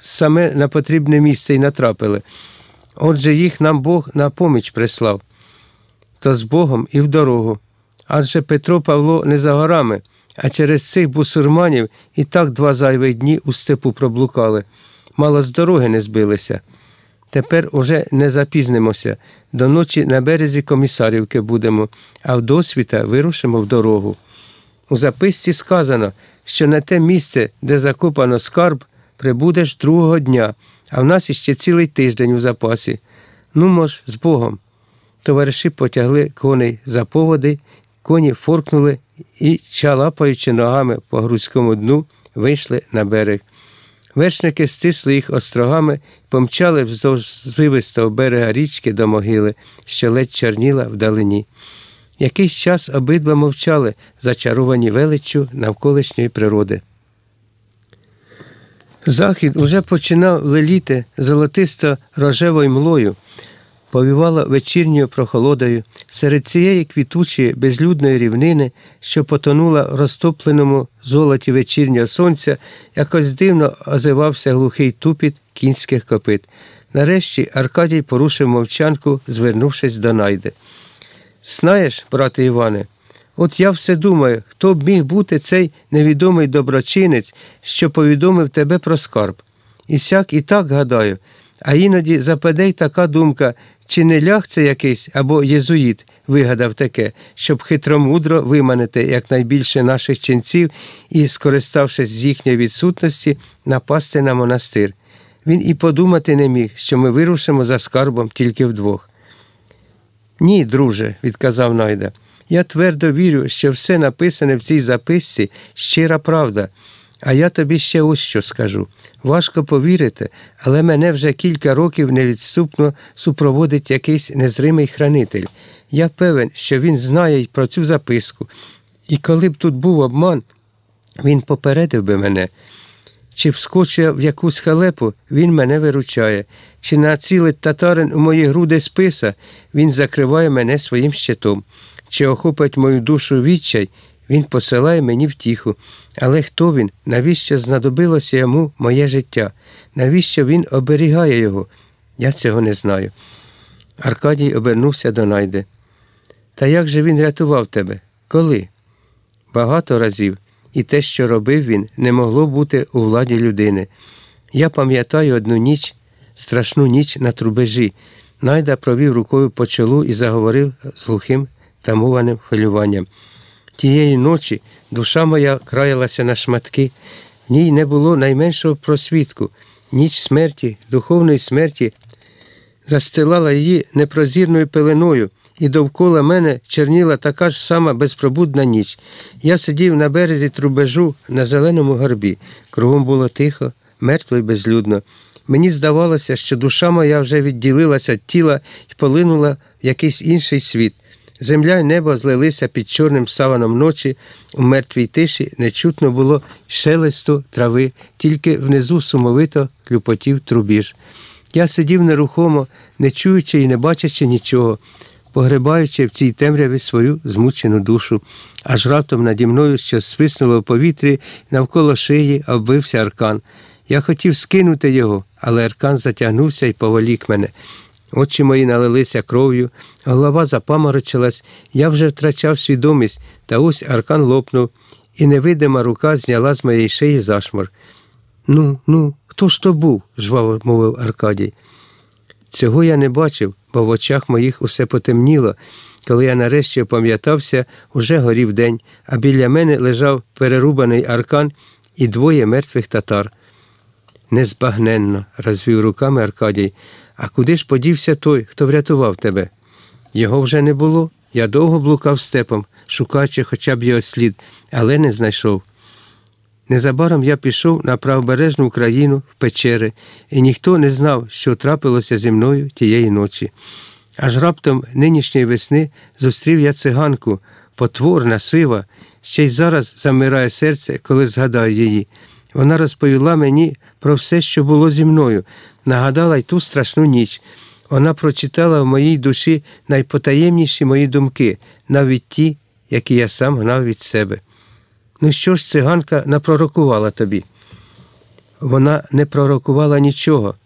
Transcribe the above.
саме на потрібне місце й натрапили. Отже, їх нам Бог на поміч прислав. То з Богом і в дорогу. Адже Петро Павло не за горами, а через цих бусурманів і так два зайві дні у степу проблукали. Мало з дороги не збилися. Тепер уже не запізнимося. До ночі на березі комісарівки будемо, а в досвіта вирушимо в дорогу. У записці сказано, що на те місце, де закопано скарб, прибудеш другого дня, а в нас іще цілий тиждень у запасі. Ну, мож, з Богом. Товариші потягли коней за поводи, коні форкнули і, чалапаючи ногами по грузькому дну, вийшли на берег. Вершники стисли їх острогами помчали вздовж звивистого берега річки до могили, що ледь чорніла вдалині. Якийсь час обидва мовчали, зачаровані величчю навколишньої природи. Захід уже починав леліти золотисто рожевою млою, повівала вечірньою прохолодою серед цієї квітучої безлюдної рівнини, що потонула в розтопленому золоті вечірнього сонця, якось дивно озивався глухий тупіт кінських копит. Нарешті Аркадій порушив мовчанку, звернувшись до найди. Знаєш, брате Іване, от я все думаю, хто б міг бути цей невідомий доброчинець, що повідомив тебе про скарб. І сяк і так гадаю, а іноді западе й така думка, чи не ляг це якийсь або єзуїт вигадав таке, щоб хитромудро виманити якнайбільше наших ченців і, скориставшись з їхньої відсутності, напасти на монастир. Він і подумати не міг, що ми вирушимо за скарбом тільки вдвох. Ні, друже, відказав Найда. Я твердо вірю, що все написане в цій записці щира правда. А я тобі ще ось що скажу. Важко повірити, але мене вже кілька років невідступно супроводить якийсь незримий хранитель. Я певен, що він знає про цю записку. І коли б тут був обман, він попередив би мене. Чи вскочив в якусь халепу, він мене виручає, чи націлить татарин у мої груди списа, він закриває мене своїм щитом, чи охопить мою душу відчай, він посилає мені втіху. Але хто він? Навіщо знадобилося йому моє життя? Навіщо він оберігає його? Я цього не знаю. Аркадій обернувся до найди. Та як же він рятував тебе? Коли? Багато разів, і те, що робив він, не могло бути у владі людини. Я пам'ятаю одну ніч, страшну ніч на трубежі. Найда провів рукою по чолу і заговорив з глухим тамованим хвилюванням. Тієї ночі душа моя краялася на шматки, в ній не було найменшого просвітку, ніч смерті, духовної смерті застилала її непрозірною пеленою, і довкола мене черніла така ж сама безпробудна ніч. Я сидів на березі трубежу на зеленому горбі. Кругом було тихо, мертво й безлюдно. Мені здавалося, що душа моя вже відділилася від тіла і полинула в якийсь інший світ. Земля й небо злилися під чорним саваном ночі, у мертвій тиші не чутно було шелесту трави, тільки внизу сумовито клюпотів трубіж. Я сидів нерухомо, не чуючи і не бачачи нічого, погребаючи в цій темряві свою змучену душу, аж раптом наді мною щось свиснуло в повітрі, навколо шиї оббився аркан. Я хотів скинути його, але аркан затягнувся і поволік мене. Очі мої налилися кров'ю, голова запаморочилась, я вже втрачав свідомість, та ось аркан лопнув, і невидима рука зняла з моєї шиї зашмор. Ну, ну, хто ж то був? жваво мовив Аркадій. Цього я не бачив, бо в очах моїх усе потемніло. Коли я нарешті опам'ятався, уже горів день, а біля мене лежав перерубаний аркан і двоє мертвих татар. Незбагненно, розвів руками Аркадій. А куди ж подівся той, хто врятував тебе? Його вже не було. Я довго блукав степом, шукаючи хоча б його слід, але не знайшов. Незабаром я пішов на правобережну Україну в печери, і ніхто не знав, що трапилося зі мною тієї ночі. Аж раптом нинішньої весни зустрів я циганку, потворна, сива, ще й зараз замирає серце, коли згадаю її. Вона розповіла мені про все, що було зі мною, нагадала й ту страшну ніч. Вона прочитала в моїй душі найпотаємніші мої думки, навіть ті, які я сам гнав від себе. Ну що ж циганка напророкувала тобі? Вона не пророкувала нічого,